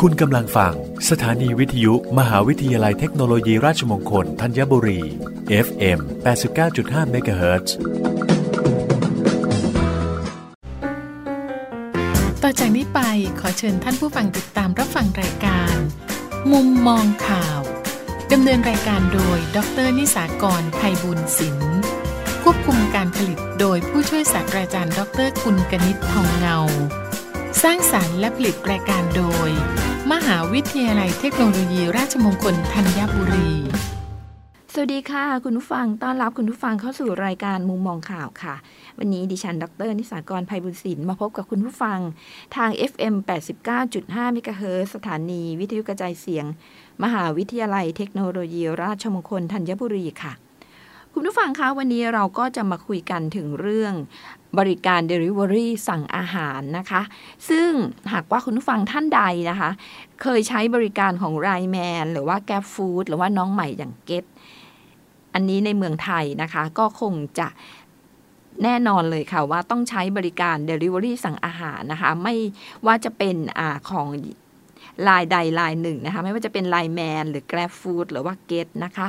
คุณกำลังฟัง สถานีวิทยุ มหาวิทยาลัยเทคโนโลยีราชมงคลธัญบุรี FM 89.5 MHz ต่อจากนี้ไปขอเชิญท่านผู้ฟังติดตามรับฟังรายการ มุมมองข่าว ดำเนินรายการโดย ดรนิสากรภัยบุญศิลป์ควบคุมการผลิตโดยผู้ช่วยศาสตราจารย์ ดร คุณกนิษฐ์ทองเงา สร้างสารรค์และผลิตรายการโดย มหาวิทยาลัยเทคโนโลยี ราชมงคลธัญบุรี สวัสดีค่ะ คุณผู้ฟังต้อนรับคุณผู้ฟังเข้าสู่รายการมุมมองข่าวค่ะ วันนี้ดิฉัน ดร นิสากรภัยบุญศิลป์มาพบกับคุณผู้ฟัง ทาง FM 89.5เมกะเฮิรตสถานีวิทยุกระจายเสียง มหาวิทยาลัยเทคโนโลยี ราชมงคลธัญบุรีค่ะ คุณผู้ฟังคะวันนี้เราก็จะมาคุยกันถึงเรื่อง บริการ Delivery สั่งอาหารนะคะ ซึ่งหากว่าคุณผู้ฟังท่านใดนะคะ เคยใช้บริการของไรแมนหรือว่า g a p Food หรือว่าน้องใหม่อย่างเก็ตอันนี้ในเมืองไทยนะคะ ก็คงจะแน่นอนเลยค่ะว่าต้องใช้บริการ Delivery สั่งอาหารนะคะ ไม่ว่าจะเป็นอของลายใดลายหนึ่งนะคะ ไม่ว่าจะเป็นไลแมนหรือ Grab Food หรือว่า Get นะคะ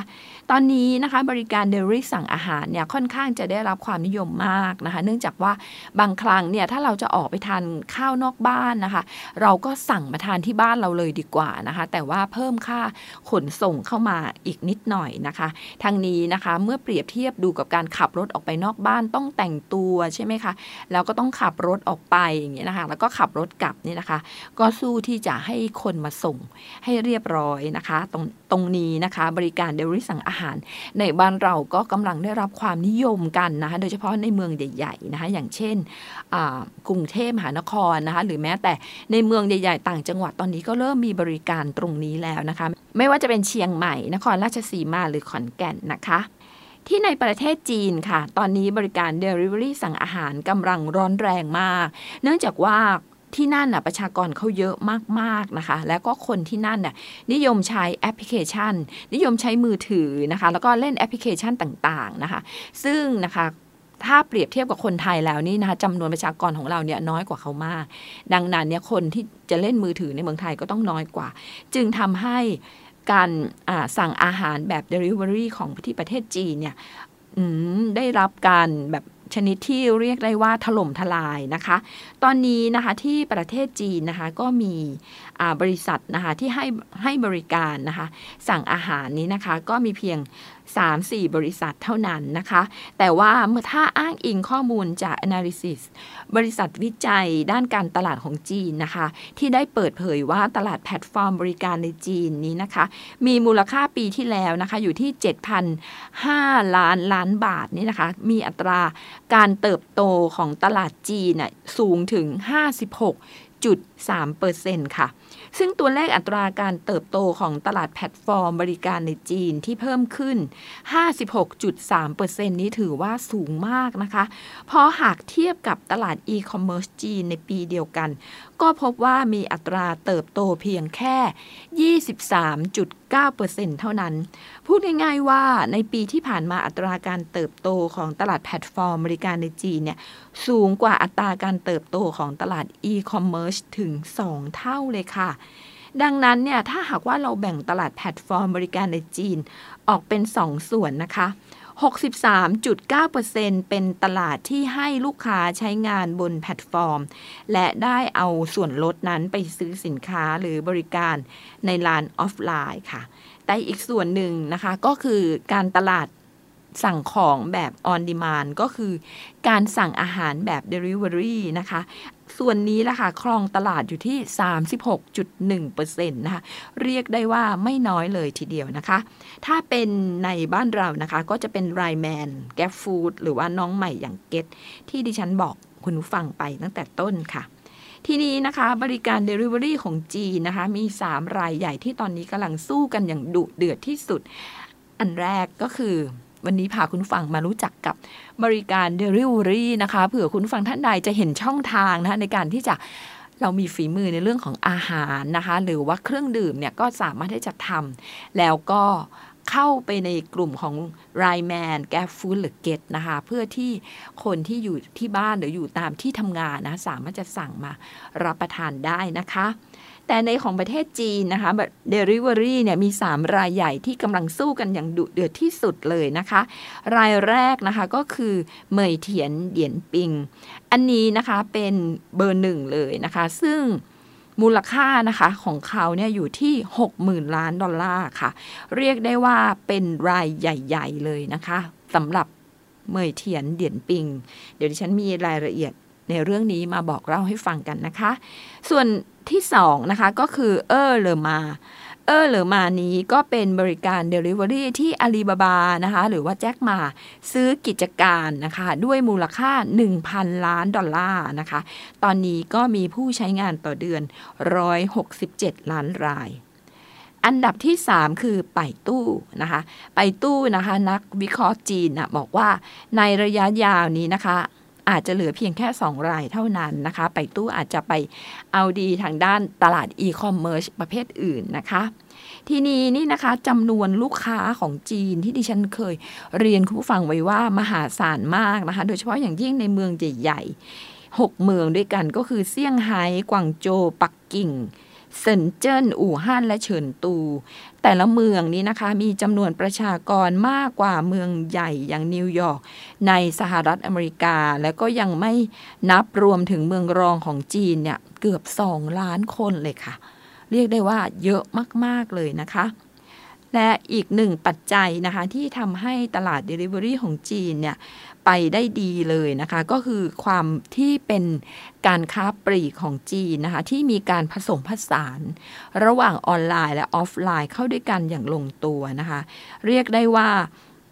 ตอนนี้นะคะบริการ Delivery สั่งอาหารเนี่ยค่อนข้างจะได้รับความนิยมมากนะคะ เนื่องจากว่าบางครั้งเนี่ยถ้าเราจะออกไปทานข้าวนอกบ้านนะคะ เราก็สั่งมาทานที่บ้านเราเลยดีกว่านะคะ แต่ว่าเพิ่มค่าขนส่งเข้ามาอีกนิดหน่อยนะคะทางนี้นะคะเมื่อเปรียบเทียบดูกับการขับรถออกไปนอกบ้านต้องแต่งตัวใช่ไหมคะแล้วก็ต้องขับรถออกไปอย่างเงี้ยนะคะ แล้วก็ขับรถกลับนี่นะคะ ก็สู้ที่จะให้คนมาส่งให้เรียบร้อยนะคะ ตรงตรงนี้นะคะ บริการเดลิเวอรี่สั่งอาหารในบ้านเราก็กำลังได้รับความนิยมกันนะคะโดยเฉพาะในเมืองใหญ่ๆนะคะอย่างเช่นกรุงเทพมหานครนะคะหรือแม้แต่ในเมืองใหญ่ ๆ ต่างจังหวัดตอนนี้ก็เริ่มมีบริการตรงนี้แล้วนะคะ ไม่ว่าจะเป็นเชียงใหม่ นครราชสีมาหรือขอนแก่นนะคะที่ในประเทศจีนค่ะ ตอนนี้บริการ Delivery สั่งอาหารกำลังร้อนแรงมาก เนื่องจากว่า ที่นั่นน่ะประชากรเขาเยอะมากๆนะคะ แล้วก็คนที่นั่นน่ะนิยมใช้แอปพลิเคชัน นิยมใช้มือถือนะคะ แล้วก็เล่นแอปพลิเคชันต่างๆนะคะ ซึ่งนะคะถ้าเปรียบเทียบกับคนไทยแล้วนี่นะคะจำนวนประชากรของเราเนี่ยน้อยกว่าเขามาก ดังนั้นเนี่ยคนที่จะเล่นมือถือในเมืองไทยก็ต้องน้อยกว่า จึงทำให้การสั่งอาหารแบบ Delivery ของที่ประเทศจีนเนี่ยได้รับการแบบ ชนิดที่เรียกได้ว่าถล่มทลายนะคะ ตอนนี้นะคะที่ประเทศจีนนะคะก็มีบริษัทนะคะที่ให้ให้บริการนะคะสั่งอาหารนี้นะคะก็มีเพียง 3-4 บริษัทเท่านั้นนะคะ แต่ว่าเมื่อถ้าอ้างอิงข้อมูลจาก Analysis บริษัทวิจัยด้านการตลาดของจีนนะคะ ที่ได้เปิดเผยว่าตลาดแพลตฟอร์มบริการในจีนนี้นะคะ มีมูลค่าปีที่แล้วนะคะ อยู่ที่ 7,005 ล้านล้านบาทนี่นะคะ มีอัตราการเติบโตของตลาดจีนสูงถึง 56.3%ค่ะ ซึ่งตัวเลขอัตราการเติบโตของตลาดแพลตฟอร์มบริการในจีนที่เพิ่มขึ้น 56.3%นี้ถือว่าสูงมากนะคะเพราะหากเทียบกับตลาดอีคอมเมิร์ซจีนในปีเดียวกัน ก็พบว่ามีอัตราเติบโตเพียงแค่ 23.9%เท่านั้น พูดง่ายๆว่าในปีที่ผ่านมาอัตราการเติบโตของตลาดแพลตฟอร์มบริการในจีนเนี่ยสูงกว่าอัตราการเติบโตของตลาดอีคอมเมิร์ซถึง 2 เท่าเลยค่ะดังนั้นเนี่ยถ้าหากว่าเราแบ่งตลาดแพลตฟอร์มบริการในจีนออกเป็น 2ส่วนนะคะ 63.9%เป็นตลาดที่ให้ลูกค้าใช้งานบนแพลตฟอร์ม และได้เอาส่วนลดนั้นไปซื้อสินค้าหรือบริการในร้านออฟไลน์ค่ะ แต่อีกส่วนหนึ่งนะคะก็คือการตลาด สั่งของแบบ on demand ก็คือ การสั่งอาหารแบบ delivery นะคะ ส่วนนี้ล่ะค่ะครองตลาดอยู่ที่ 36.1%นะคะเรียกได้ว่าไม่น้อยเลยทีเดียวนะคะ ถ้าเป็นในบ้านเรานะคะ ก็จะเป็นไรแมนแกฟฟูดหรือว่าน้องใหม่อย่างเก็ตที่ดิฉันบอกคุณผู้ฟังไปตั้งแต่ต้นค่ะทีนี้นะคะบริการ Delivery ของจีนนะคะ มี 3 รายใหญ่ที่ตอนนี้กำลังสู้กันอย่างดุเดือดที่สุด อันแรกก็คือ วันนี้พาคุณฟังมารู้จักกับบริการ Delivery นะคะเผื่อคุณฟังท่านใดจะเห็นช่องทางนะคะในการที่จะเรามีฝีมือในเรื่องของอาหารนะคะ หรือว่าเครื่องดื่มเนี่ยก็สามารถที่จะทำแล้วก็เข้าไปในกลุ่มของไรแมนแกฟูดหรือเกตนะคะ เพื่อที่คนที่อยู่ที่บ้านหรืออยู่ตามที่ทำงานนะ สามารถจะสั่งมารับประทานได้นะคะ แต่ในของประเทศจีนนะคะแบบ Delivery เนี่ยมี 3 รายใหญ่ที่กำลังสู้กันอย่างดุเดือดที่สุดเลยนะคะ รายแรกนะคะก็คือเหมยเถียนเหยียนปิง อันนี้นะคะเป็นเบอร์หนึ่งเลยนะคะ ซึ่งมูลค่านะคะของเขาเนี่ยอยู่ที่ 60,000 ล้านดอลลาร์ค่ะ เรียกได้ว่าเป็นรายใหญ่ ๆ เลยนะคะสำหรับเมยเทียนเดียนปิง เดี๋ยวดิฉันมีรายละเอียดในเรื่องนี้มาบอกเล่าให้ฟังกันนะคะ ส่วน ที่สองนะคะก็คือเออเลอมาเออเหลือมานี้ก็เป็นบริการ Delivery ที่อาลีบาบานะคะหรือว่าแจ็คมาซื้อกิจการนะคะด้วยมูลค่า 1,000 ล้านดอลลาร์นะคะ ตอนนี้ก็มีผู้ใช้งานต่อเดือน 167 ล้านราย อันดับที่ 3 คือไปตู้นะคะไปตู้นะคะนักวิเคราะห์จีนนะบอกว่าในระยะยาวนี้นะคะ อาจจะเหลือเพียงแค่ 2 รายเท่านั้นนะคะ ไปตู้อาจจะไปเอาดีทางด้านตลาดอีคอมเมิร์ซประเภทอื่นนะคะทีนี้นี่นะคะจำนวนลูกค้าของจีนที่ดิฉันเคยเรียนคุณผู้ฟังไว้ว่ามหาศาลมากนะคะ โดยเฉพาะอย่างยิ่งในเมืองใหญ่ๆหกเมืองด้วยกันก็คือเซี่ยงไฮ้กวางโจวปักกิ่งเซินเจิ้นอู่ฮั่นและเฉิงตู แต่ละเมืองนี้นะคะ มีจำนวนประชากรมากกว่าเมืองใหญ่อย่างนิวยอร์กในสหรัฐอเมริกา แล้วก็ยังไม่นับรวมถึงเมืองรองของจีนเนี่ยเกือบ 2 ล้านคนเลยค่ะ เรียกได้ว่าเยอะมาก ๆ เลยนะคะและอีกหนึ่งปัจจัยนะคะที่ทำให้ตลาด Delivery ของจีนเนี่ย ไปได้ดีเลยนะคะ ก็คือความที่เป็นการค้าปลีกของจีนนะคะ ที่มีการผสมผสาน ระหว่างออนไลน์และออฟไลน์เข้าด้วยกันอย่างลงตัวนะคะ เรียกได้ว่า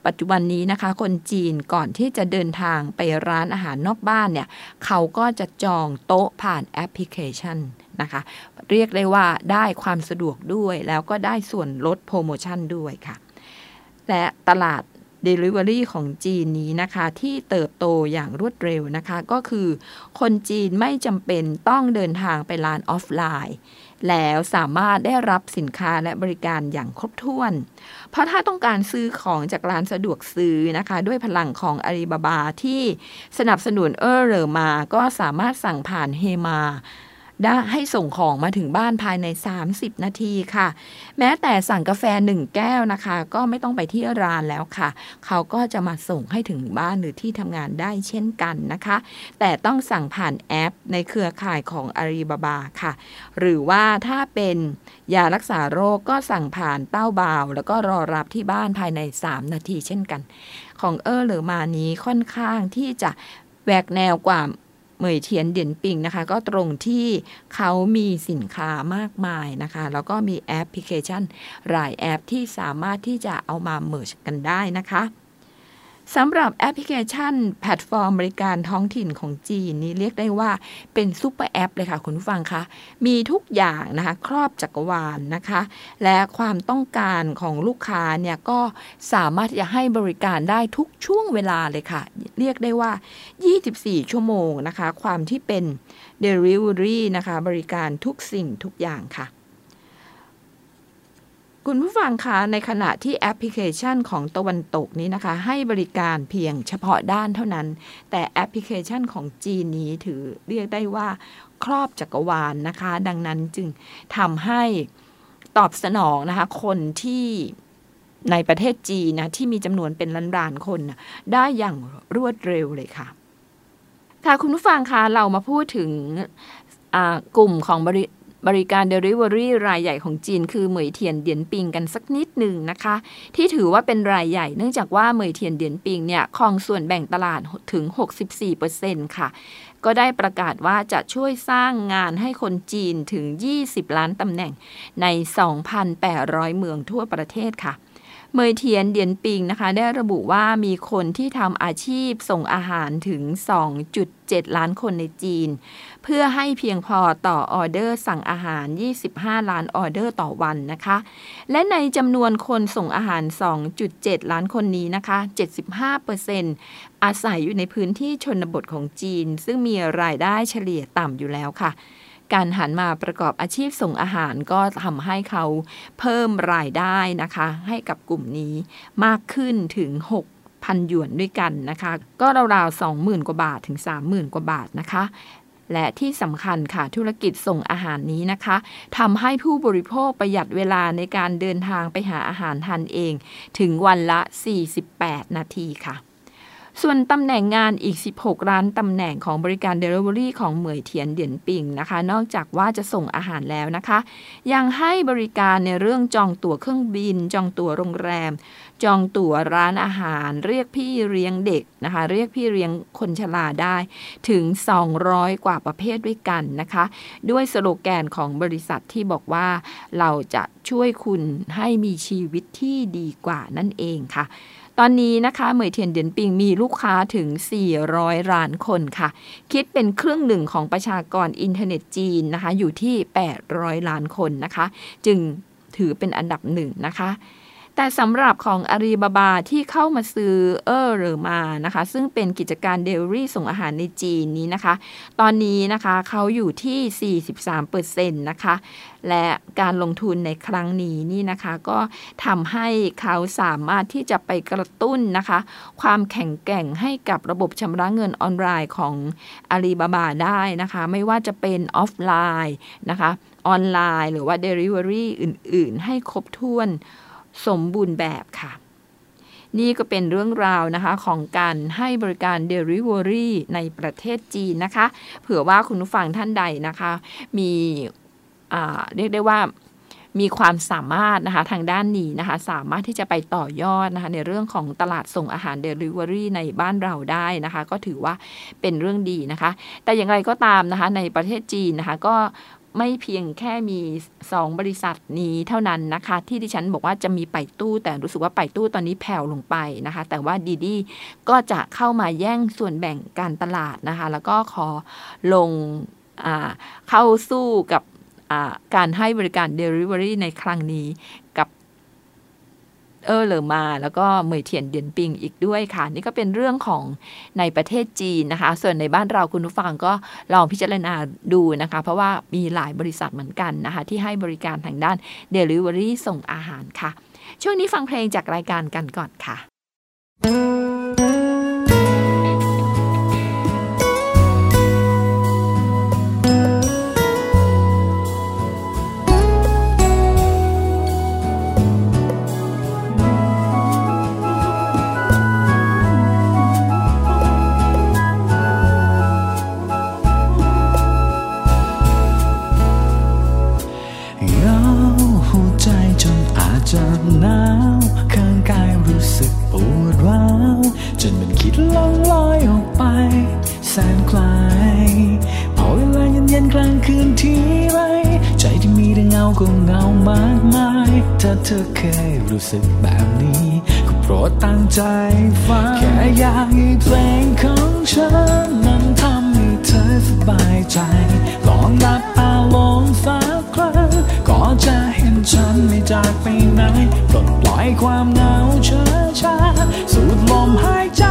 ปัจจุบันนี้นะคะ คนจีนก่อนที่จะเดินทางไปร้านอาหารนอกบ้านเนี่ย เขาก็จะจองโต๊ะผ่านแอปพลิเคชันนะคะ เรียกได้ว่าได้ความสะดวกด้วย แล้วก็ได้ส่วนลดโปรโมชั่นด้วยค่ะ และตลาด Delivery ของจีนนี้นะคะ ที่เติบโตอย่างรวดเร็วนะคะ ก็คือ คนจีนไม่จำเป็นต้องเดินทางไปร้านออฟไลน์ แล้วสามารถได้รับสินค้าและบริการอย่างครบถ้วน เพราะถ้าต้องการซื้อของจากร้านสะดวกซื้อนะคะ ด้วยพลังของอาลีบาบาที่สนับสนุนเออร์เรอมา ก็สามารถสั่งผ่านเฮมา ได้ให้ส่งของมาถึงบ้านภายใน 30 นาทีค่ะ แม้แต่สั่งกาแฟหนึ่งแก้วนะคะ ก็ไม่ต้องไปที่ร้านแล้วค่ะ เขาก็จะมาส่งให้ถึงบ้านหรือที่ทำงานได้เช่นกันนะคะ แต่ต้องสั่งผ่านแอปในเครือข่ายของอาลีบาบาค่ะ หรือว่าถ้าเป็นยารักษาโรคก็สั่งผ่านเต้าบาว แล้วก็รอรับที่บ้านภายใน 3 นาทีเช่นกัน ของเอ้อเลอเมอนี้ค่อนข้างที่จะแหวกแนวกว่า เหม่ยถวนเตี่ยนผิงนะคะ ก็ตรงที่เขามีสินค้ามากมายนะคะ แล้วก็มีแอปพลิเคชัน หลายแอปที่สามารถที่จะเอามา merge กันได้นะคะ สำหรับแอปพลิเคชัน แพลตฟอร์มบริการท้องถิ่นของจีนนี้เรียกได้ว่าเป็นซูเปอร์แอปเลยค่ะคุณผู้ฟังคะมีทุกอย่างนะคะ ครอบจักรวาลนนะคะ และความต้องการของลูกค้าเนี่ยก็สามารถจะให้บริการได้ทุกช่วงเวลาเลยค่ะ เรียกได้ว่า 24 ชั่วโมงนะคะ ความที่เป็น Delivery นะคะ บริการทุกสิ่งทุกอย่างค่ะ คุณผู้ฟังคะในขณะที่แอปพลิเคชันของตะวันตกนี้นะคะ ให้บริการเพียงเฉพาะด้านเท่านั้น แต่แอปพลิเคชันของจีนนี้ถือเรียกได้ว่าครอบจักรวาลนนะคะ ดังนั้นจึงทำให้ตอบสนองนะคะ คนที่ในประเทศจีนนะที่มีจำนวนเป็นล้านๆคนนะได้อย่างรวดเร็วเลยค่ะ ค่ะคุณผู้ฟังคะเรามาพูดถึงกลุ่มของบริ บริการ Delivery รายใหญ่ของจีน คือเหมยเทียนเดียนปิงกันสักนิดหนึ่งนะคะ ที่ถือว่าเป็นรายใหญ่เนื่องจากว่าเหมยเทียนเดียนปิงเนี่ยครองส่วนแบ่งตลาดถึง 64%ค่ะก็ได้ประกาศว่าจะช่วยสร้างงานให้คนจีนถึง 20 ล้านตำแหน่งใน 2,800 เมืองทั่วประเทศค่ะ เมยเทียนเดียนปิงนะคะ ได้ระบุว่ามีคนที่ทำอาชีพส่งอาหารถึง 2.7 ล้านคนในจีน เพื่อให้เพียงพอต่อออเดอร์สั่งอาหาร 25 ล้านออเดอร์ต่อวันนะคะ และในจำนวนคนส่งอาหาร 2.7 ล้านคนนี้นะคะ 75%อาศัยอยู่ในพื้นที่ชนบทของจีน ซึ่งมีรายได้เฉลี่ยต่ำอยู่แล้วค่ะ การหันมาประกอบอาชีพส่งอาหารก็ทำให้เขาเพิ่มรายได้นะคะ ให้กับกลุ่มนี้มากขึ้นถึง 6พันหยวนด้วยกันนะคะ ก็ราวๆ20,000 กว่าบาทถึง 30,000 กว่าบาทนะคะ และที่สำคัญค่ะธุรกิจส่งอาหารนี้นะคะทำให้ผู้บริโภคประหยัดเวลาในการเดินทางไปหาอาหารทานเอง ถึงวันละ 48 นาทีค่ะ ส่วนตำแหน่งงานอีก 16 ร้านตำแหน่งของบริการ Delivery ของเหมยเทียนเดียนปิงนะคะ นอกจากว่าจะส่งอาหารแล้วนะคะ ยังให้บริการในเรื่องจองตั๋วเครื่องบิน จองตั๋วโรงแรม จองตั๋วร้านอาหาร เรียกพี่เลี้ยงเด็กนะคะ เรียกพี่เลี้ยงคนชราได้ถึง 200 กว่าประเภทด้วยกันนะคะ ด้วยสโลแกนของบริษัทที่บอกว่าเราจะช่วยคุณให้มีชีวิตที่ดีกว่านั่นเองค่ะ ตอนนี้นะคะเหม่ยถวนเตี่ยนผิงมีลูกค้าถึง 400ล้านคนค่ะ คิดเป็นครึ่งหนึ่งของประชากรอินเทอร์เน็ตจีนนะคะ อยู่ที่ 800 ล้านคนนะคะ จึงถือเป็นอันดับหนึ่งนะคะ แต่สำหรับของอาลีบาบาที่เข้ามาซื้อเอ้อเลอเมอนะคะ ซึ่งเป็นกิจการเดลิเวอรี่ส่งอาหารในจีนนี้นะคะ ตอนนี้นะคะเขาอยู่ที่ 43%นะคะ และการลงทุนในครั้งนี้นี่นะคะ ก็ทำให้เขาสามารถที่จะไปกระตุ้นนะคะ ความแข็งแกร่งให้กับระบบชำระเงินออนไลน์ของอาลีบาบาได้นะคะ ไม่ว่าจะเป็นออฟไลน์นะคะ ออนไลน์ หรือว่า Delivery อื่น ๆ ให้ครบถ้วน สมบูรณ์แบบค่ะ นี่ก็เป็นเรื่องราวนะคะของการให้บริการ Delivery ในประเทศจีนนะคะ เผื่อว่าคุณผู้ฟังท่านใดนะคะ มีเรียกได้ว่ามีความสามารถนะคะทางด้านนี้นะคะ สามารถที่จะไปต่อยอดนะคะในเรื่องของตลาดส่งอาหาร Delivery ในบ้านเราได้นะคะ ก็ถือว่าเป็นเรื่องดีนะคะ แต่อย่างไรก็ตามนะคะในประเทศจีนนะคะก็ ไม่เพียงแค่มีสองบริษัทนี้เท่านั้นนะคะ ที่ดิฉันบอกว่าจะมีไปตู้ แต่รู้สึกว่าไปตู้ตอนนี้แผ่วลงไปนะคะ แต่ว่าดีดีก็จะเข้ามาแย่งส่วนแบ่งการตลาดนะคะ แล้วก็ขอลงเข้าสู้กับการให้บริการ Delivery ในครั้งนี้ เออเลอมา แล้วก็เหมยเทียนเดียนปิงอีกด้วยค่ะ นี่ก็เป็นเรื่องของในประเทศจีนนะคะ ส่วนในบ้านเราคุณผู้ฟังก็ลองพิจารณาดูนะคะ เพราะว่ามีหลายบริษัทเหมือนกันนะคะ ที่ให้บริการทางด้าน Delivery ส่งอาหารค่ะ ช่วงนี้ฟังเพลงจากรายการกันก่อนค่ะ คืนทีไร ใจที่มีแต่เงาก็เงามากมาย ถ้าเธอเคยรู้สึกแบบนี้ ก็โปรดตั้งใจฟัง แค่อยากให้เพลงของฉันนั้นทำให้เธอสบายใจ ลองรับตาลงสักครั้ง ก็จะเห็นฉันไม่จากไปไหนปลดปล่อยความเหงาเช้าช้าสูดลมหายใจ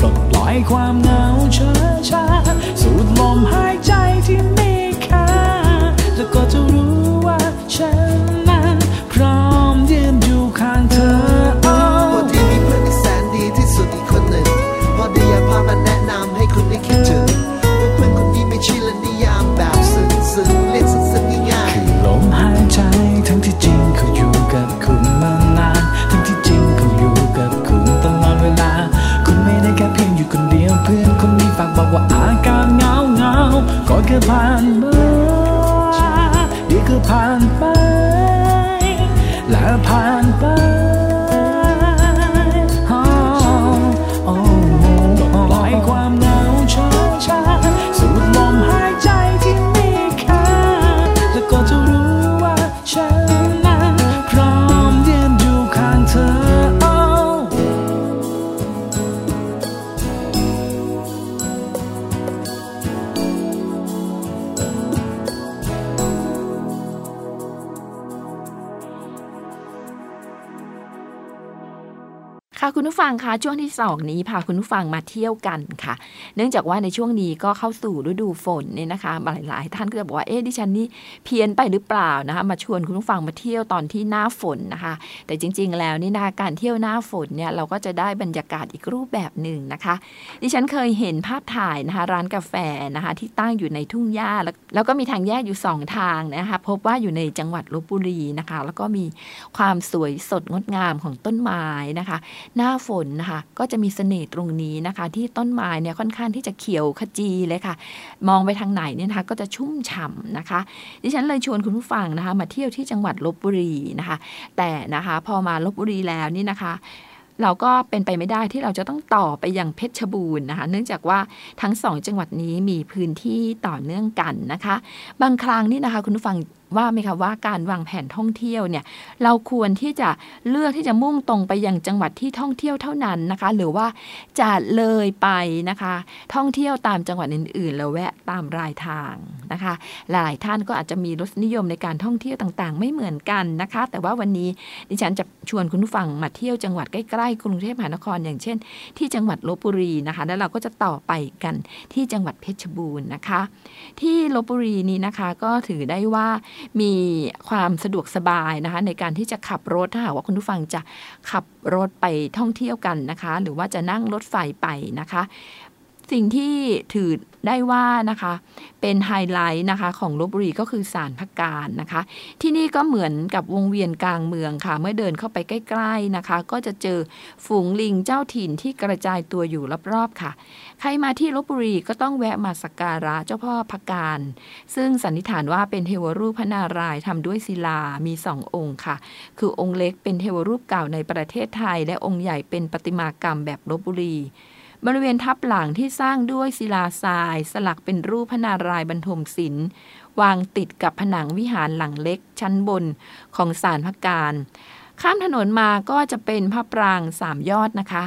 ปลดปล่อยความเหงาช้าช้า ค่ะคุณผู้ฟังคะช่วงที่สองนี้พาคุณผู้ฟังมาเที่ยวกันค่ะ เนื่องจากว่าในช่วงนี้ก็เข้าสู่ฤดูฝนเนี่ยนะคะหลาย ๆ ท่านก็จะบอกว่าเอ๊ะดิฉันนี่เพี้ยนไปหรือเปล่านะคะมาชวนคุณผู้ฟังมาเที่ยวตอนที่หน้าฝนนะคะ แต่จริง ๆ แล้วนี่นะคะการเที่ยวหน้าฝนเนี่ยเราก็จะได้บรรยากาศอีกรูปแบบหนึ่งนะคะ ดิฉันเคยเห็นภาพถ่ายนะคะร้านกาแฟนะคะที่ตั้งอยู่ในทุ่งหญ้าแล้วแล้วก็มีทางแยกอยู่สองทางนะคะพบว่าอยู่ในจังหวัดลบบุรีนะคะ แล้วก็มีความสวยสดงดงามของต้นไม้นะคะหน้าฝนนะคะก็จะมีเสน่ห์ตรงนี้นะคะ ที่ต้นไม้เนี่ยค่อนข้างที่จะเขียวขจีเลยค่ะ มองไปทางไหนเนี่ยนะคะก็จะชุ่มฉ่ำนะคะ ดิฉันเลยชวนคุณผู้ฟังนะคะ มาเที่ยวที่จังหวัดลบบุรีนะคะ แต่นะคะพอมาลบบุรีแล้วนี่นะคะเราก็เป็นไปไม่ได้ที่เราจะต้องต่อไปยังเพชรบูรณ์นะคะ เนื่องจากว่าทั้งสองจังหวัดนี้มีพื้นที่ต่อเนื่องกันนะคะ บางครั้งนี่นะคะ คุณผู้ฟังว่าไหมคะว่าการวางแผนท่องเที่ยวเนี่ยเราควรที่จะเลือกที่จะมุ่งตรงไปยังจังหวัดที่ท่องเที่ยวเท่านั้นนะคะ หรือว่าจะเลยไปนะคะ ท่องเที่ยวตามจังหวัดอื่นๆแล้วแวะตามรายทางนะคะ หลายท่านก็อาจจะมีรสนิยมในการท่องเที่ยวต่างๆ ไม่เหมือนกันนะคะ แต่ว่าวันนี้ดิฉันจะชวนคุณผู้ฟังมาเที่ยวจังหวัดใกล้ๆกรุงเทพมหานครอย่างเช่น ที่จังหวัดลบบุรีนะคะ แล้วเราก็จะต่อไปกันที่จังหวัดเพชรบูรณ์นะคะ ที่ลบบุรีนี้นะคะก็ถือได้ว่ามีความสะดวกสบายนะคะในการที่จะขับรถถ้าหากว่าคุณผู้ฟังจะขับรถไปท่องเที่ยวกันนะคะ หรือว่าจะนั่งรถไฟไปนะคะ สิ่งที่ถือ ได้ว่านะคะเป็นไฮไลท์นะคะของลบบุรีก็คือสารพักการนะคะ ที่นี่ก็เหมือนกับวงเวียนกลางเมืองค่ะ เมื่อเดินเข้าไปใกล้ๆนะคะ ก็จะเจอฝูงลิงเจ้าถิ่นที่กระจายตัวอยู่รอบๆค่ะ ใครมาที่ลบบุรีก็ต้องแวะมาสักการะเจ้าพ่อพักการ ซึ่งสันนิษฐานว่าเป็นเทวรูปพระนารายณ์ทำด้วยศิลามีสององค์ค่ะ คือองค์เล็กเป็นเทวรูปเก่าในประเทศไทย และองค์ใหญ่เป็นประติมากรรมแบบลบบุรี บริเวณทับหลังที่สร้างด้วยศิลาทราย สลักเป็นรูปพระนารายณ์บรรทมศิลป์วางติดกับผนังวิหารหลังเล็กชั้นบนของศาลพักการ ข้ามถนนมาก็จะเป็นพระปรางสามยอดนะคะ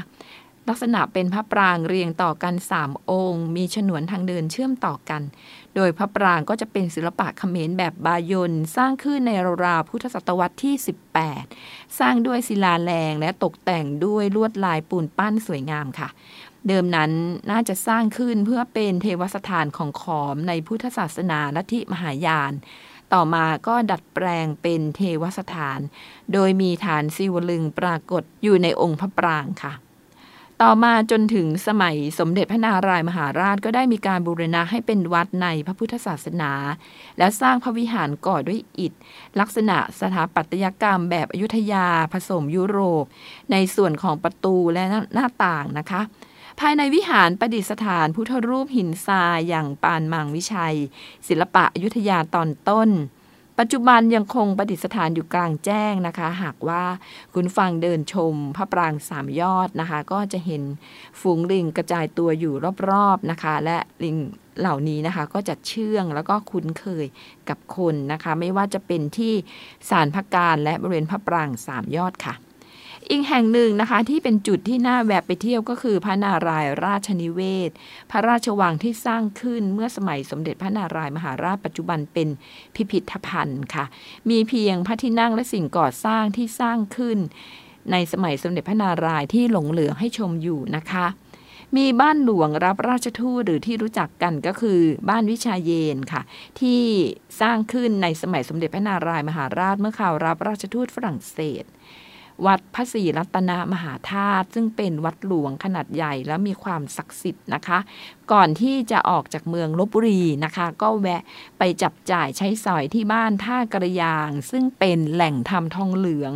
ลักษณะเป็นพระปรางเรียงต่อกัน3องค์ มีฉนวนทางเดินเชื่อมต่อกัน โดยพระปรางก็จะเป็นศิลปะเขมรแบบบายนสร้างขึ้นในราวพุทธศตวรรษที่ 18 สร้างด้วยศิลาแรงและตกแต่งด้วยลวดลายปูนปั้นสวยงามค่ะ เดิมนั้นน่าจะสร้างขึ้นเพื่อเป็นเทวสถานของขอมในพุทธศาสนาลัทธิมหายาน ต่อมาก็ดัดแปลงเป็นเทวสถาน โดยมีฐานศิวลึงปรากฏอยู่ในองค์พระปรางค่ะ ต่อมาจนถึงสมัยสมเด็จพระนารายมหาราชก็ได้มีการบูรณะให้เป็นวัดในพระพุทธศาสนา และสร้างพระวิหารก่อด้วยอิฐ ลักษณะสถาปัตยกรรมแบบอยุธยาผสมยุโรป ในส่วนของประตูและหน้าต่างนะคะ ภายในวิหารประดิษฐานพุทธรูปหินทรายอย่างปานมังวิชัย ศิลปะอยุธยาตอนต้น ปัจจุบันยังคงประดิษฐานอยู่กลางแจ้งนะคะ หากว่าคุณฟังเดินชมพระปรางสามยอดนะคะ ก็จะเห็นฝูงลิงกระจายตัวอยู่รอบๆนะคะ และลิงเหล่านี้นะคะก็จะเชื่องแล้วก็คุ้นเคยกับคนนะคะ ไม่ว่าจะเป็นที่ศาลพักการและบริเวณพระปรางสามยอดค่ะ อีกแห่งหนึ่งนะคะที่เป็นจุดที่น่าแวะไปเที่ยวก็คือพระนารายณ์ราชนิเวศ พระราชวังที่สร้างขึ้นเมื่อสมัยสมเด็จพระนารายณ์มหาราชปัจจุบันเป็นพิพิธภัณฑ์ค่ะ มีเพียงพระที่นั่งและสิ่งก่อสร้างที่สร้างขึ้น ในสมัยสมเด็จพระนารายณ์ที่หลงเหลือให้ชมอยู่นะคะมีบ้านหลวงรับราชทูตหรือที่รู้จักกันก็คือบ้านวิชาเยนค่ะ ที่สร้างขึ้นในสมัยสมเด็จพระนารายณ์มหาราชเมื่อข่าวรับราชทูตฝรั่งเศส วัดพระศรีรัตนมหาธาตุซึ่งเป็นวัดหลวงขนาดใหญ่และมีความศักดิ์สิทธิ์นะคะ ก่อนที่จะออกจากเมืองลบบุรีนะคะ ก็แวะไปจับจ่ายใช้สอยที่บ้านท่ากระยาง ซึ่งเป็นแหล่งทำทองเหลือง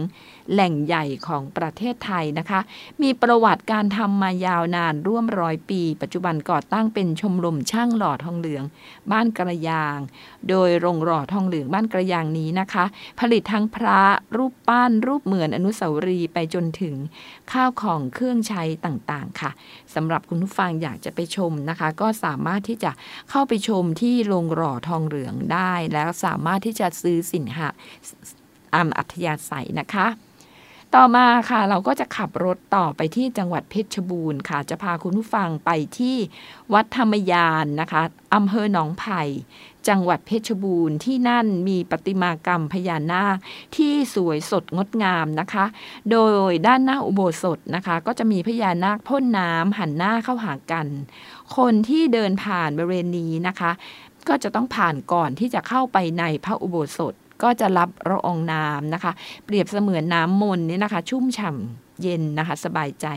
แหล่งใหญ่ของประเทศไทยนะคะ มีประวัติการทำมายาวนานร่วมร้อยปี ปัจจุบันก่อตั้งเป็นชมรมช่างหล่อทองเหลือง บ้านกระยาง โดยโรงหล่อทองเหลืองบ้านกระยางนี้นะคะ ผลิตทั้งพระรูปปั้น รูปเหมือนอนุสาวรีย์ไปจนถึงข้าวของเครื่องใช้ต่างๆ ค่ะสำหรับคุณผู้ฟังอยากจะไปชมนะคะ ก็สามารถที่จะเข้าไปชมที่โรงหล่อทองเหลืองได้ แล้วสามารถที่จะซื้อสินค้าตามอัธยาศัยนะคะ ต่อมาค่ะเราก็จะขับรถต่อไปที่จังหวัดเพชรบูรณ์ค่ะ จะพาคุณผู้ฟังไปที่วัดธรรมยานนะคะอำเภอหนองไผ่จังหวัดเพชรบูรณ์ที่นั่นมีประติมากรรมพญานาคที่สวยสดงดงามนะคะ โดยด้านหน้าอุโบสถนะคะ ก็จะมีพญานาคพ่นน้ำหันหน้าเข้าหากัน คนที่เดินผ่านบริเวณนี้นะคะ ก็จะต้องผ่านก่อนที่จะเข้าไปในพระอุโบสถ ก็จะรับละอองน้ำนะคะ เปรียบเสมือนน้ำมนต์นี่นะคะ ชุ่มฉ่ำเย็นนะคะ สบายใจ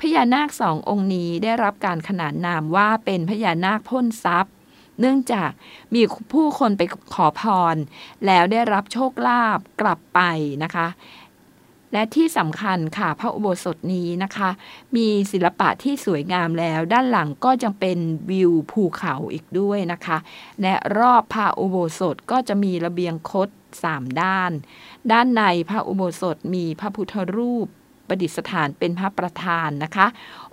พญานาคสององค์นี้ได้รับการขนานนามว่าเป็นพญานาคพ่นทรัพย์ เนื่องจากมีผู้คนไปขอพร แล้วได้รับโชคลาภกลับไปนะคะ และที่สำคัญค่ะพระอุโบสถนี้นะคะ มีศิลปะที่สวยงามแล้ว ด้านหลังก็จะเป็นวิวภูเขาอีกด้วยนะคะ และรอบพระอุโบสถก็จะมีระเบียงคดสามด้าน ด้านในพระอุโบสถมีพระพุทธรูปประดิษฐานเป็นพระประธานนะคะ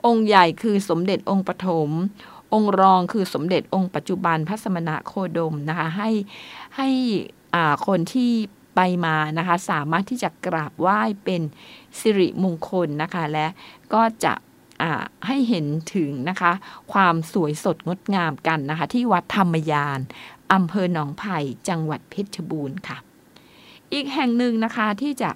องค์ใหญ่คือสมเด็จองค์ปฐมองค์รองคือสมเด็จองค์ปัจจุบันพระสมณะโคดมนะคะให้ให้คนที่ ไปมานะคะ สามารถที่จะกราบไหว้เป็นสิริมงคลนะคะ และก็จะอ่าให้เห็นถึงนะคะ ความสวยสดงดงามกันนะคะ ที่วัดธรรมยานอำเภอหนองไผ่จังหวัดเพชรบูรณ์ค่ะ อีกแห่งหนึ่งนะคะที่จะ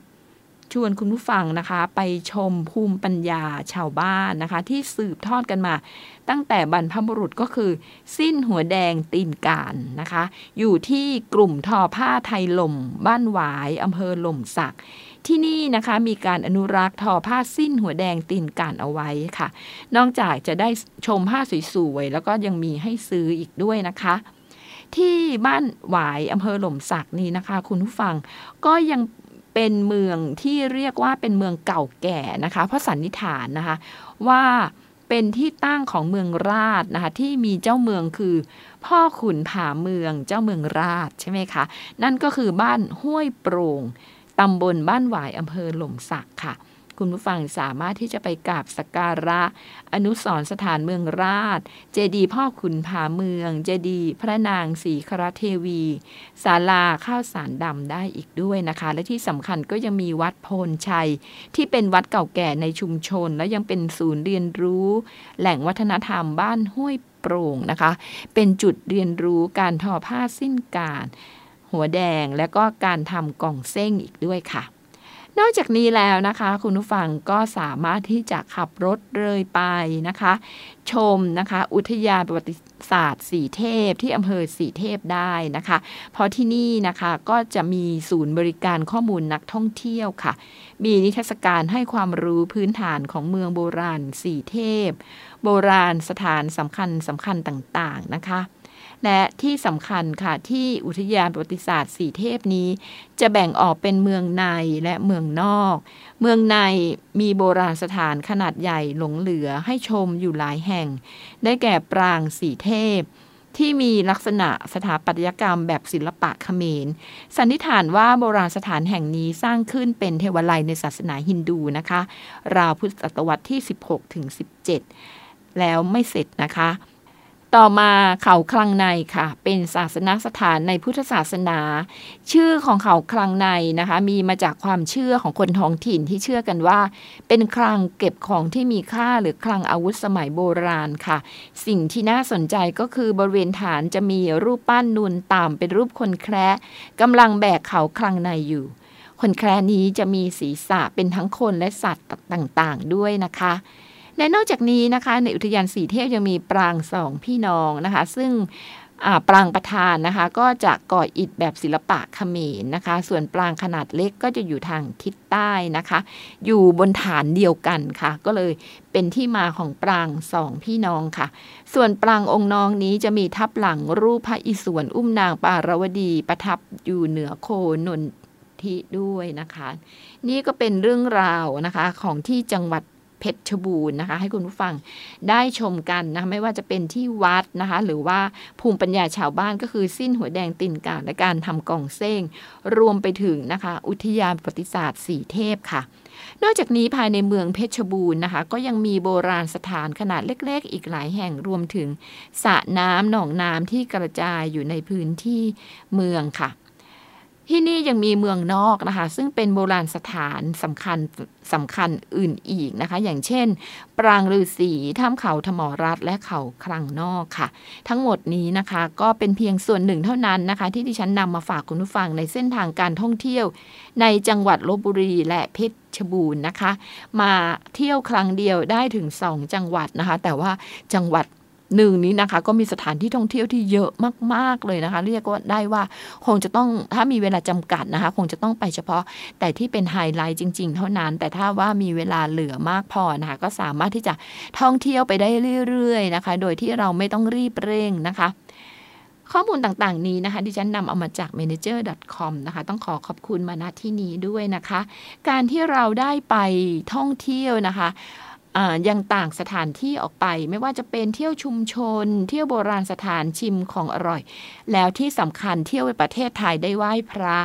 ชวนคุณผู้ฟังนะคะ ไปชมภูมิปัญญาชาวบ้านนะคะ ที่สืบทอดกันมา ตั้งแต่บรรพบุรุษก็คือ สิ้นหัวแดงตีนการนะคะ อยู่ที่กลุ่มทอผ้าไทยหล่ม บ้านหวายอำเภอหล่มสักที่นี่นะคะมีการอนุรักษ์ทอผ้าสิ้นหัวแดงตีนการเอาไว้ค่ะ นอกจากจะได้ชมผ้าสวยๆแล้วก็ยังมีให้ซื้ออีกด้วยนะคะที่บ้านหวายอำเภอหล่มสักนี้นะคะ คุณผู้ฟังก็ยัง เป็นเมืองที่เรียกว่าเป็นเมืองเก่าแก่นะคะ เพราะสันนิษฐานนะคะว่าเป็นที่ตั้งของเมืองราชนะคะที่มีเจ้าเมืองคือ พ่อขุนผาเมืองเจ้าเมืองราชใช่ไหมคะนั่นก็คือบ้านห้วยโปร่งตำบลบ้านหวายอำเภอหล่มสักค่ะ คุณผู้ฟังสามารถที่จะไปกราบสักการะ อนุสรสถานเมืองราช เจดีพ่อขุนผาเมือง เจดีพระนางศรีครเทวีศาลาข้าวสารดำได้อีกด้วยนะคะ และที่สำคัญก็ยังมีวัดโพนชัย ที่เป็นวัดเก่าแก่ในชุมชน และยังเป็นศูนย์เรียนรู้ แหล่งวัฒนธรรมบ้านห้วยโปร่งนะคะ เป็นจุดเรียนรู้การทอผ้าสิ้นการ หัวแดงและก็การทำกล่องเส้งอีกด้วยค่ะ นอกจากนี้แล้วนะคะ คุณผู้ฟังก็สามารถที่จะขับรถเลยไปนะคะ ชมนะคะ อุทยานประวัติศาสตร์สีเทพที่อำเภอสีเทพได้นะคะ เพราะที่นี่นะคะก็จะมีศูนย์บริการข้อมูลนักท่องเที่ยวค่ะ มีนิทรรศการให้ความรู้พื้นฐานของเมืองโบราณสีเทพ โบราณสถานสำคัญสำคัญต่างๆนะคะ และที่สำคัญค่ะที่อุทยานประวัติศาสตร์สีเทพนี้ จะแบ่งออกเป็นเมืองในและเมืองนอก เมืองในมีโบราณสถานขนาดใหญ่หลงเหลือให้ชมอยู่หลายแห่ง ได้แก่ปรางสีเทพที่มีลักษณะสถาปัตยกรรมแบบศิลปะเขมร สันนิษฐานว่าโบราณสถานแห่งนี้สร้างขึ้นเป็นเทวาลัยในศาสนาฮินดูนะคะ ราวพุทธศตวรรษที่ 16ถึง17 แล้วไม่เสร็จนะคะ ต่อมาเขาคลังในค่ะ เป็นศาสนสถานในพุทธศาสนา ชื่อของเขาคลังในนะคะ มีมาจากความเชื่อของคนท้องถิ่นที่เชื่อกันว่า เป็นคลังเก็บของที่มีค่าหรือคลังอาวุธสมัยโบราณค่ะ สิ่งที่น่าสนใจก็คือบริเวณฐานจะมีรูปปั้นนูนต่ำเป็นรูปคนแคระกำลังแบกเขาคลังในอยู่ คนแคระนี้จะมีศีรษะเป็นทั้งคนและสัตว์ต่างๆ ด้วยนะคะ และนอกจากนี้นะคะในอุทยานสีเทพยังมีปรางสองพี่น้องนะคะ ซึ่งปรางประธานนะคะ ก็จะก่ออิฐแบบศิลปะเขมรนะคะ ส่วนปรางขนาดเล็กก็จะอยู่ทางทิศใต้นะคะ อยู่บนฐานเดียวกันค่ะ ก็เลยเป็นที่มาของปรางสองพี่น้องค่ะ ส่วนปรางองค์น้องนี้จะมีทับหลังรูปพระอิศวรอุ้มนางปารวดีประทับอยู่เหนือโคนนทิด้วยนะคะ นี่ก็เป็นเรื่องราวนะคะของที่จังหวัด เพชรบูรณ์นะคะ ให้คุณผู้ฟังได้ชมกันนะคะไม่ว่าจะเป็นที่วัดนะคะ หรือว่าภูมิปัญญาชาวบ้านก็คือสิ้นหัวแดงตินกาและการทำกล่องเส้งรวมไปถึงนะคะ อุทยานประวัติศาสตร์สีเทพค่ะนอกจากนี้ภายในเมืองเพชรบูรณ์นะคะ ก็ยังมีโบราณสถานขนาดเล็ก ๆ อีกหลายแห่งรวมถึงสระน้ำหนองน้ำที่กระจายอยู่ในพื้นที่เมืองค่ะ ที่นี่ยังมีเมืองนอกนะคะ ซึ่งเป็นโบราณสถานสำคัญสำคัญอื่นอีกนะคะ อย่างเช่น ปรางฤาษีถ้ำเขาธมรัตและเขาคลังนอกค่ะ ทั้งหมดนี้นะคะก็เป็นเพียงส่วนหนึ่งเท่านั้นนะคะ ที่ดิฉันนำมาฝากคุณผู้ฟังในเส้นทางการท่องเที่ยว ในจังหวัดลบบุรีและเพชรบูรณ์นะคะ มาเที่ยวครั้งเดียวได้ถึง 2 จังหวัดนะคะ แต่ว่าจังหวัด หนึ่งนี้นะคะ ก็มีสถานที่ท่องเที่ยวที่เยอะมาก ๆเลยนะคะ เรียกว่าได้ว่าคงจะต้องถ้ามีเวลาจำกัดนะคะ คงจะต้องไปเฉพาะแต่ที่เป็นไฮไลท์จริง ๆ เท่านั้น แต่ถ้าว่ามีเวลาเหลือมากพอนะคะ ก็สามารถที่จะท่องเที่ยวไปได้เรื่อยๆนะคะ โดยที่เราไม่ต้องรีบเร่งนะคะข้อมูลต่างๆ นี้นะคะ ดิฉันนำเอามาจาก manager.com นะคะ ต้องขอขอบคุณมาณที่นี้ด้วยนะคะ การที่เราได้ไปท่องเที่ยวนะคะ ยังต่างสถานที่ออกไป ไม่ว่าจะเป็นเที่ยวชุมชน เที่ยวโบราณสถานชิมของอร่อย แล้วที่สำคัญเที่ยวไปประเทศไทยได้ไหว้พระ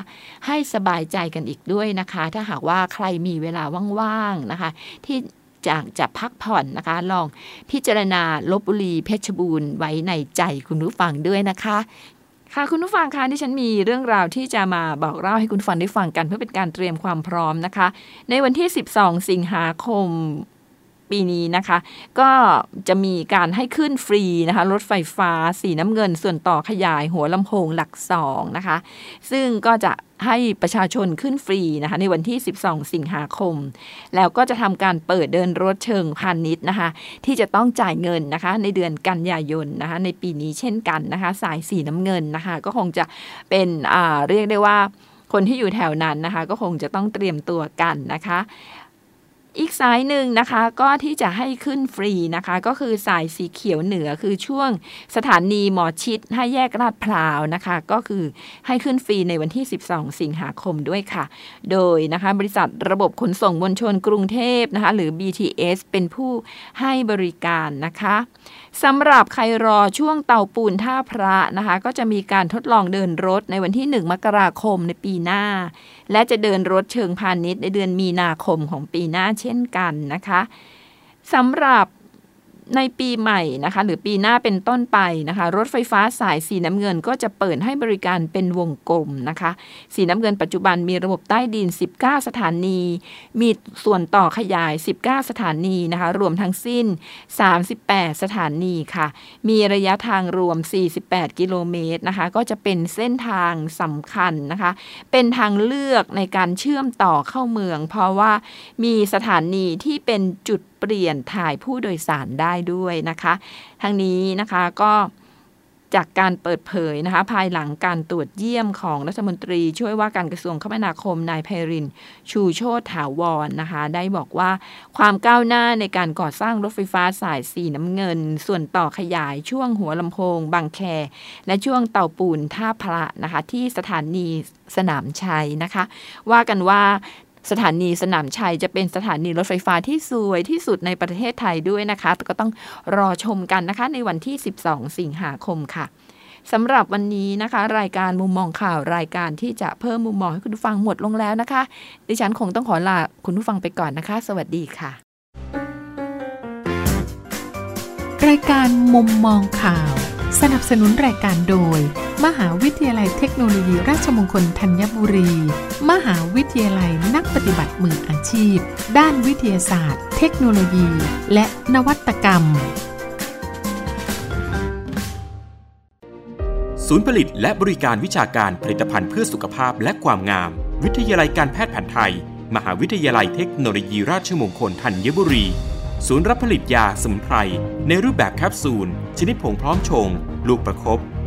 ให้สบายใจกันอีกด้วยนะคะ ถ้าหากว่าใครมีเวลาว่างๆนะคะ ที่จากจะพักผ่อนนะคะ ลองพิจารณาลบบุรีเพชรบูรณ์ไว้ในใจคุณผู้ฟังด้วยนะคะค่ะคุณผู้ฟังคะที่ฉันมีเรื่องราวที่จะมาบอกเล่าให้คุณฟังได้ฟังกัน เพื่อเป็นการเตรียมความพร้อมนะคะ ในวันที่ 12 สิงหาคม ปีนี้นะคะ ก็จะมีการให้ขึ้นฟรีนะคะ รถไฟฟ้าสีน้ำเงิน ส่วนต่อขยายหัวลำโพงหลักสองนะคะ ซึ่งก็จะให้ประชาชนขึ้นฟรีนะคะในวันที่ 12 สิงหาคม แล้วก็จะทำการเปิดเดินรถเชิงพาณิชย์นะคะ ที่จะต้องจ่ายเงินนะคะ ในเดือนกันยายนนะคะ ในปีนี้เช่นกันนะคะ สายสีน้ำเงินนะคะ ก็คงจะเป็นอ่าเรียกได้ว่าคนที่อยู่แถวนั้นนะคะ ก็คงจะต้องเตรียมตัวกันนะคะ อีกสายหนึ่งนะคะก็ที่จะให้ขึ้นฟรีนะคะ ก็คือสายสีเขียวเหนือคือช่วงสถานีหมอชิดให้แยกลาดพร้าวนะคะ ก็คือให้ขึ้นฟรีในวันที่ 12 สิงหาคมด้วยค่ะ โดยนะคะบริษัทระบบขนส่งมวลชนกรุงเทพนะคะหรือ BTS เป็นผู้ให้บริการนะคะ สำหรับใครรอช่วงเตาปูนท่าพระนะคะ ก็จะมีการทดลองเดินรถในวันที่ 1 มกราคมในปีหน้า และจะเดินรถเชิงพาณิชย์ในเดือนมีนาคมของปีหน้าเช่นกันนะคะสำหรับ ในปีใหม่นะคะ หรือปีหน้าเป็นต้นไปนะคะ รถไฟฟ้าสายสีน้ำเงินก็จะเปิดให้บริการเป็นวงกลมนะคะ สีน้ำเงินปัจจุบันมีระบบใต้ดิน 19 สถานี มีส่วนต่อขยาย 19 สถานีนะคะ รวมทั้งสิ้น 38 สถานีค่ะ มีระยะทางรวม 48 กิโลเมตรนะคะ ก็จะเป็นเส้นทางสำคัญนะคะ เป็นทางเลือกในการเชื่อมต่อเข้าเมือง เพราะว่ามีสถานีที่เป็นจุดเปลี่ยนถ่ายผู้โดยสารได้ด้วยนะคะทั้งนี้นะคะก็จากการเปิดเผยนะคะภายหลังการตรวจเยี่ยมของรัฐมนตรี ช่วยว่าการกระทรวงคมนาคมนายไพริน ชูโชตถาวรนนะคะได้บอกว่าความก้าวหน้าในการก่อสร้างรถไฟฟ้าสายสีน้ำเงิน ส่วนต่อขยายช่วงหัวลำโพง บางแค และช่วงเต่าปูนท่าพระนะคะที่สถานีสนามชัยนะคะ ว่ากันว่า สถานีสนามชัยจะเป็นสถานีรถไฟฟ้าที่สวยที่สุดในประเทศไทยด้วยนะคะก็ต้องรอชมกันนะคะในวันที่ 12 สิงหาคมค่ะสำหรับวันนี้นะคะ รายการมุมมองข่าวรายการที่จะเพิ่มมุมมองให้คุณผู้ฟังหมดลงแล้วนะคะ ดิฉันคงต้องขอลาคุณผู้ฟังไปก่อนนะคะ สวัสดีค่ะ รายการมุมมองข่าว สนับสนุนรายการโดย มหาวิทยาลัยเทคโนโลยีราชมงคลธัญบุรี มหาวิทยาลัยนักปฏิบัติมืออาชีพ ด้านวิทยาศาสตร์ เทคโนโลยี และนวัตกรรม ศูนย์ผลิตและบริการวิชาการผลิตภัณฑ์เพื่อสุขภาพและความงาม วิทยาลัยการแพทย์แผนไทย มหาวิทยาลัยเทคโนโลยีราชมงคลธัญบุรี ศูนย์รับผลิตยาสมุนไพรในรูปแบบแคปซูล ชนิดผงพร้อมชง ลูกประครบ